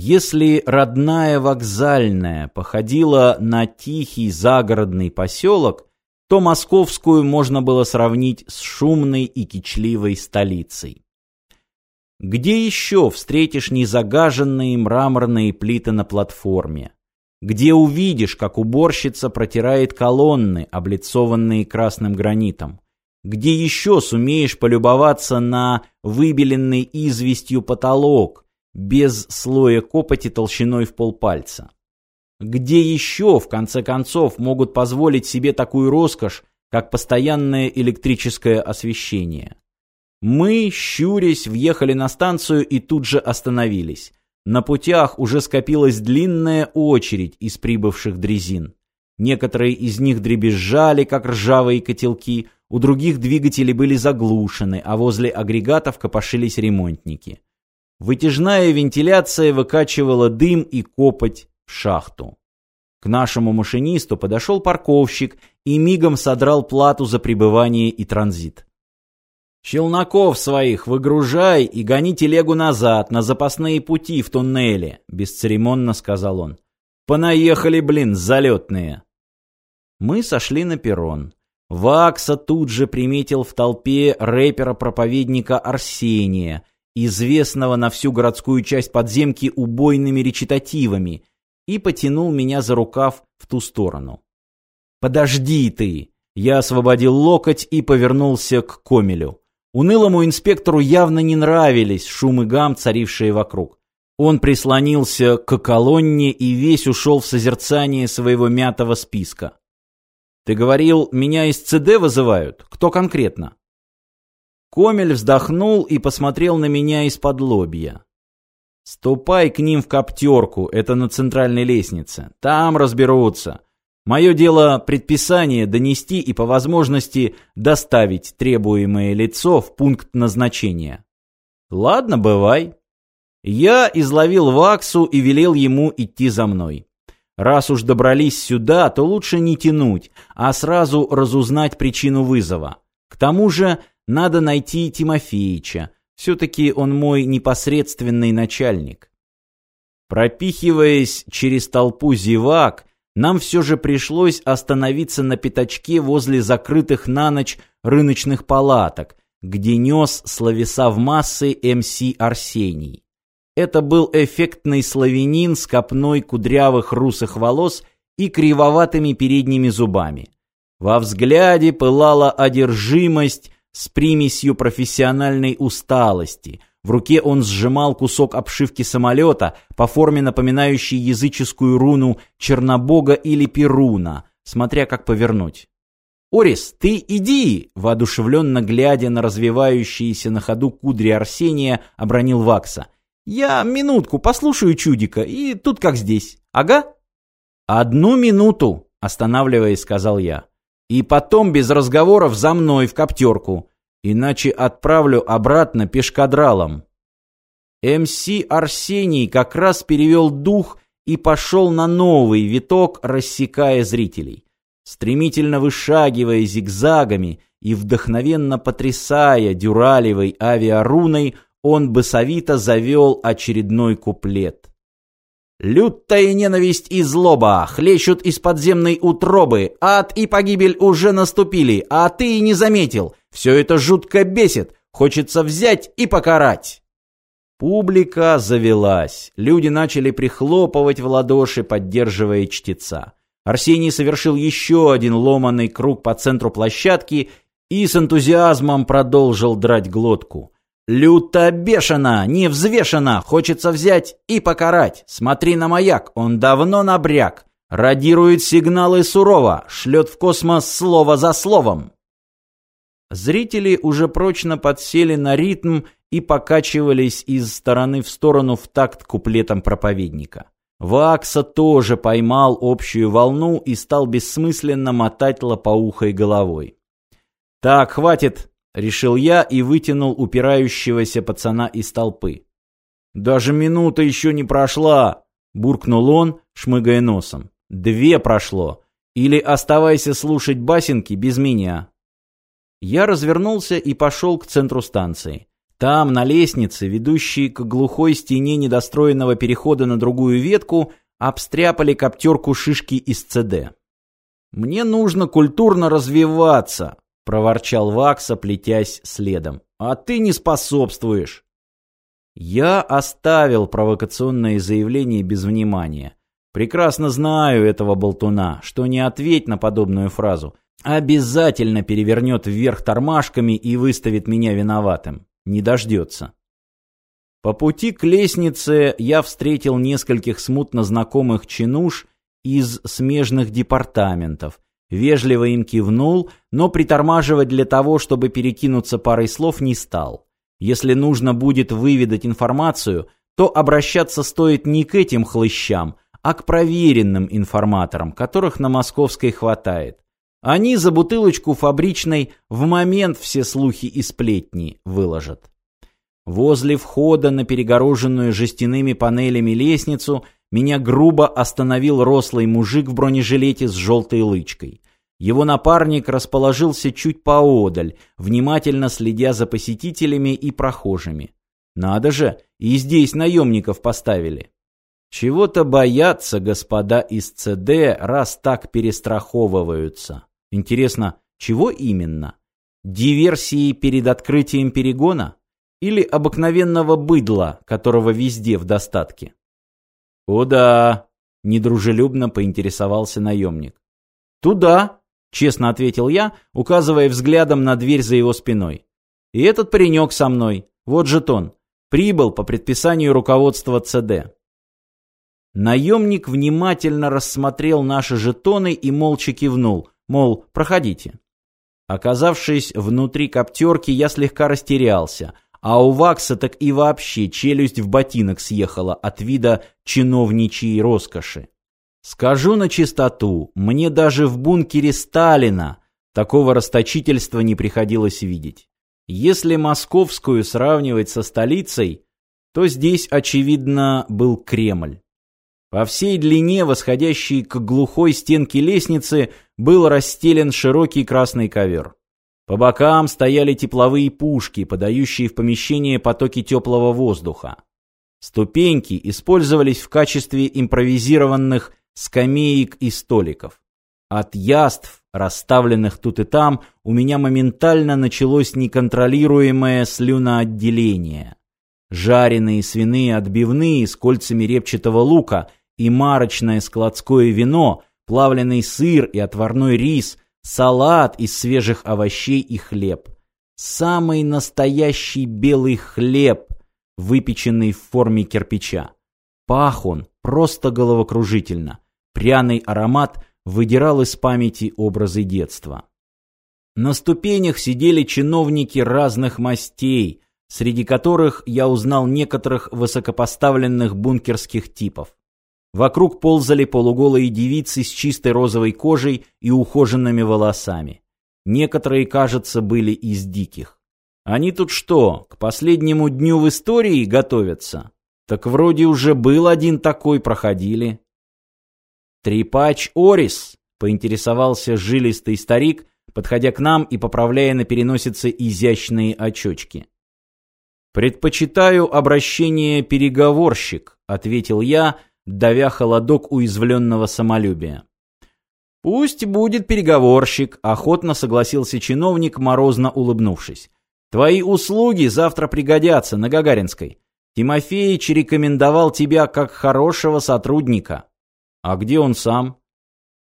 Если родная вокзальная походила на тихий загородный поселок, то московскую можно было сравнить с шумной и кичливой столицей. Где еще встретишь незагаженные мраморные плиты на платформе? Где увидишь, как уборщица протирает колонны, облицованные красным гранитом? Где еще сумеешь полюбоваться на выбеленный известью потолок, без слоя копоти толщиной в полпальца? Где еще, в конце концов, могут позволить себе такую роскошь, как постоянное электрическое освещение? Мы, щурясь, въехали на станцию и тут же остановились. На путях уже скопилась длинная очередь из прибывших дрезин. Некоторые из них дребезжали, как ржавые котелки, у других двигатели были заглушены, а возле агрегатов копошились ремонтники. Вытяжная вентиляция выкачивала дым и копоть в шахту. К нашему машинисту подошел парковщик и мигом содрал плату за пребывание и транзит. «Челноков своих выгружай и гони телегу назад, на запасные пути в туннеле», — бесцеремонно сказал он. «Понаехали, блин, залетные». Мы сошли на перрон. Вакса тут же приметил в толпе рэпера-проповедника Арсения, известного на всю городскую часть подземки убойными речитативами, и потянул меня за рукав в ту сторону. «Подожди ты!» Я освободил локоть и повернулся к Комелю. Унылому инспектору явно не нравились шум и гам, царившие вокруг. Он прислонился к колонне и весь ушел в созерцание своего мятого списка. «Ты говорил, меня из ЦД вызывают? Кто конкретно?» Комель вздохнул и посмотрел на меня из-под лобья. «Ступай к ним в коптерку, это на центральной лестнице. Там разберутся. Мое дело предписание донести и по возможности доставить требуемое лицо в пункт назначения. Ладно, бывай. Я изловил Ваксу и велел ему идти за мной. Раз уж добрались сюда, то лучше не тянуть, а сразу разузнать причину вызова. К тому же надо найти Тимофеича. Все-таки он мой непосредственный начальник. Пропихиваясь через толпу зевак, нам все же пришлось остановиться на пятачке возле закрытых на ночь рыночных палаток, где нес словеса в массы МС Арсений. Это был эффектный славянин с копной кудрявых русых волос и кривоватыми передними зубами. Во взгляде пылала одержимость с примесью профессиональной усталости, в руке он сжимал кусок обшивки самолета, по форме напоминающий языческую руну Чернобога или Перуна, смотря как повернуть. «Орис, ты иди!» — воодушевленно глядя на развивающиеся на ходу кудри Арсения, обронил Вакса. «Я минутку послушаю чудика, и тут как здесь. Ага?» «Одну минуту!» — останавливаясь, сказал я. «И потом без разговоров за мной в коптерку иначе отправлю обратно пешкадралом. МС Арсений как раз перевел дух и пошел на новый виток, рассекая зрителей. Стремительно вышагивая зигзагами и вдохновенно потрясая дюралевой авиаруной, он басовито завел очередной куплет. Лютая ненависть и злоба хлещут из подземной утробы. Ад и погибель уже наступили, а ты и не заметил. Все это жутко бесит. Хочется взять и покарать. Публика завелась. Люди начали прихлопывать в ладоши, поддерживая чтеца. Арсений совершил еще один ломаный круг по центру площадки и с энтузиазмом продолжил драть глотку. Люто бешено, невзвешенно, хочется взять и покарать. Смотри на маяк, он давно набряк. Радирует сигналы сурово, шлет в космос слово за словом. Зрители уже прочно подсели на ритм и покачивались из стороны в сторону в такт куплетом проповедника. Вакса тоже поймал общую волну и стал бессмысленно мотать лопоухой головой. «Так, хватит!» Решил я и вытянул упирающегося пацана из толпы. «Даже минута еще не прошла!» — буркнул он, шмыгая носом. «Две прошло! Или оставайся слушать басенки без меня!» Я развернулся и пошел к центру станции. Там, на лестнице, ведущей к глухой стене недостроенного перехода на другую ветку, обстряпали коптерку шишки из ЦД. «Мне нужно культурно развиваться», — проворчал Вакса, плетясь следом. «А ты не способствуешь». Я оставил провокационное заявление без внимания. Прекрасно знаю этого болтуна, что не ответь на подобную фразу. Обязательно перевернет вверх тормашками и выставит меня виноватым. Не дождется. По пути к лестнице я встретил нескольких смутно знакомых чинуш из смежных департаментов. Вежливо им кивнул, но притормаживать для того, чтобы перекинуться парой слов, не стал. Если нужно будет выведать информацию, то обращаться стоит не к этим хлыщам, а к проверенным информаторам, которых на Московской хватает. Они за бутылочку фабричной в момент все слухи и сплетни выложат. Возле входа на перегороженную жестяными панелями лестницу меня грубо остановил рослый мужик в бронежилете с желтой лычкой. Его напарник расположился чуть поодаль, внимательно следя за посетителями и прохожими. Надо же, и здесь наемников поставили. Чего-то боятся господа из ЦД, раз так перестраховываются. Интересно, чего именно? Диверсии перед открытием перегона? Или обыкновенного быдла, которого везде в достатке? «Куда?» — недружелюбно поинтересовался наемник. «Туда», — честно ответил я, указывая взглядом на дверь за его спиной. «И этот паренек со мной, вот жетон, прибыл по предписанию руководства ЦД». Наемник внимательно рассмотрел наши жетоны и молча кивнул, мол, проходите. Оказавшись внутри коптерки, я слегка растерялся — а у Вакса так и вообще челюсть в ботинок съехала от вида чиновничьей роскоши. Скажу на чистоту, мне даже в бункере Сталина такого расточительства не приходилось видеть. Если московскую сравнивать со столицей, то здесь, очевидно, был Кремль. По всей длине, восходящей к глухой стенке лестницы, был расстелен широкий красный ковер. По бокам стояли тепловые пушки, подающие в помещение потоки теплого воздуха. Ступеньки использовались в качестве импровизированных скамеек и столиков. От яств, расставленных тут и там, у меня моментально началось неконтролируемое слюноотделение. Жареные свиные отбивные с кольцами репчатого лука и марочное складское вино, плавленый сыр и отварной рис – салат из свежих овощей и хлеб. Самый настоящий белый хлеб, выпеченный в форме кирпича. Пах он просто головокружительно. Пряный аромат выдирал из памяти образы детства. На ступенях сидели чиновники разных мастей, среди которых я узнал некоторых высокопоставленных бункерских типов. Вокруг ползали полуголые девицы с чистой розовой кожей и ухоженными волосами. Некоторые, кажется, были из диких. Они тут что, к последнему дню в истории готовятся? Так вроде уже был один такой, проходили. «Трепач Орис», — поинтересовался жилистый старик, подходя к нам и поправляя на переносице изящные очечки. «Предпочитаю обращение переговорщик», — ответил я, давя холодок уязвленного самолюбия. «Пусть будет переговорщик», — охотно согласился чиновник, морозно улыбнувшись. «Твои услуги завтра пригодятся на Гагаринской. Тимофеич рекомендовал тебя как хорошего сотрудника». «А где он сам?»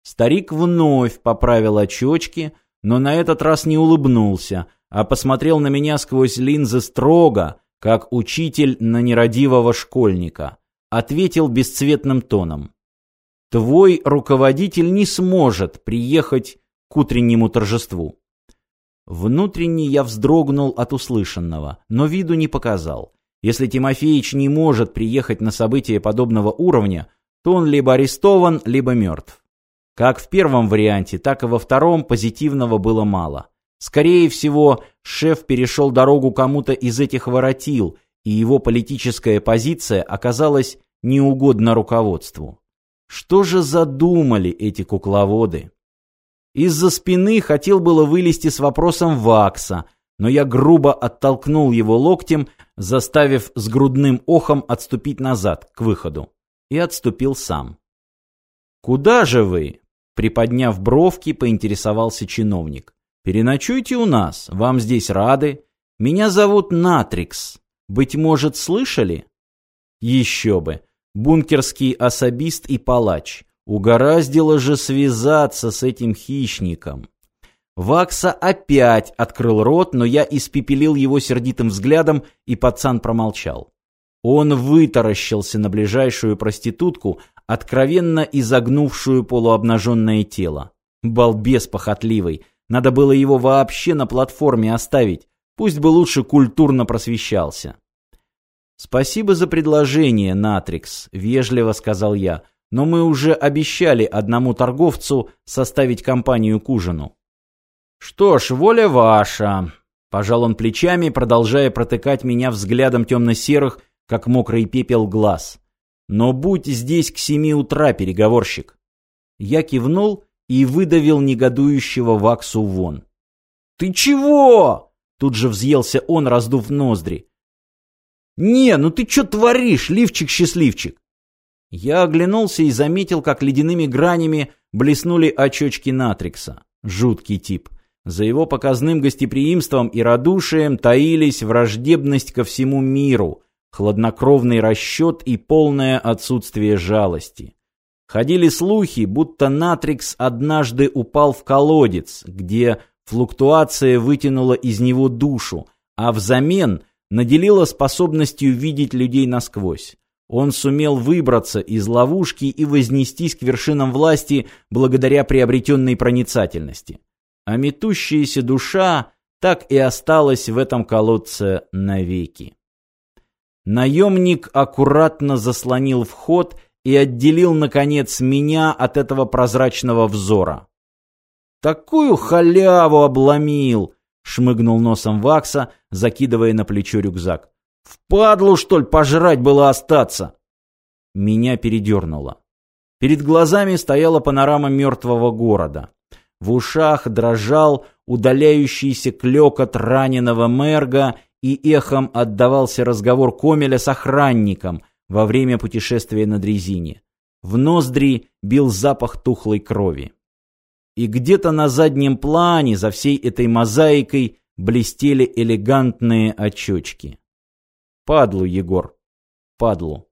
Старик вновь поправил очечки, но на этот раз не улыбнулся, а посмотрел на меня сквозь линзы строго, как учитель на нерадивого школьника ответил бесцветным тоном. «Твой руководитель не сможет приехать к утреннему торжеству». Внутренне я вздрогнул от услышанного, но виду не показал. Если Тимофеич не может приехать на событие подобного уровня, то он либо арестован, либо мертв. Как в первом варианте, так и во втором позитивного было мало. Скорее всего, шеф перешел дорогу кому-то из этих воротил, и его политическая позиция оказалась неугодна руководству. Что же задумали эти кукловоды? Из-за спины хотел было вылезти с вопросом Вакса, но я грубо оттолкнул его локтем, заставив с грудным охом отступить назад, к выходу. И отступил сам. «Куда же вы?» Приподняв бровки, поинтересовался чиновник. «Переночуйте у нас, вам здесь рады. Меня зовут Натрикс. Быть может, слышали?» «Еще бы. Бункерский особист и палач. Угораздило же связаться с этим хищником». Вакса опять открыл рот, но я испепелил его сердитым взглядом, и пацан промолчал. Он вытаращился на ближайшую проститутку, откровенно изогнувшую полуобнаженное тело. Балбес похотливый. Надо было его вообще на платформе оставить. Пусть бы лучше культурно просвещался. «Спасибо за предложение, Натрикс», — вежливо сказал я. «Но мы уже обещали одному торговцу составить компанию к ужину». «Что ж, воля ваша», — пожал он плечами, продолжая протыкать меня взглядом темно-серых, как мокрый пепел глаз. «Но будь здесь к семи утра, переговорщик». Я кивнул и выдавил негодующего Ваксу вон. «Ты чего?» — тут же взъелся он, раздув ноздри. «Не, ну ты что творишь, лифчик-счастливчик?» Я оглянулся и заметил, как ледяными гранями блеснули очечки Натрикса. Жуткий тип. За его показным гостеприимством и радушием таились враждебность ко всему миру, хладнокровный расчет и полное отсутствие жалости. Ходили слухи, будто Натрикс однажды упал в колодец, где флуктуация вытянула из него душу, а взамен наделила способностью видеть людей насквозь. Он сумел выбраться из ловушки и вознестись к вершинам власти благодаря приобретенной проницательности а метущаяся душа так и осталась в этом колодце навеки. Наемник аккуратно заслонил вход и отделил, наконец, меня от этого прозрачного взора. «Такую халяву обломил!» — шмыгнул носом Вакса, закидывая на плечо рюкзак. «Впадлу, что ли, пожрать было остаться?» Меня передернуло. Перед глазами стояла панорама мертвого города. В ушах дрожал удаляющийся клекот раненого Мерга и эхом отдавался разговор Комеля с охранником во время путешествия на дрезине. В ноздри бил запах тухлой крови. И где-то на заднем плане, за всей этой мозаикой, блестели элегантные очечки. Падлу, Егор, падлу.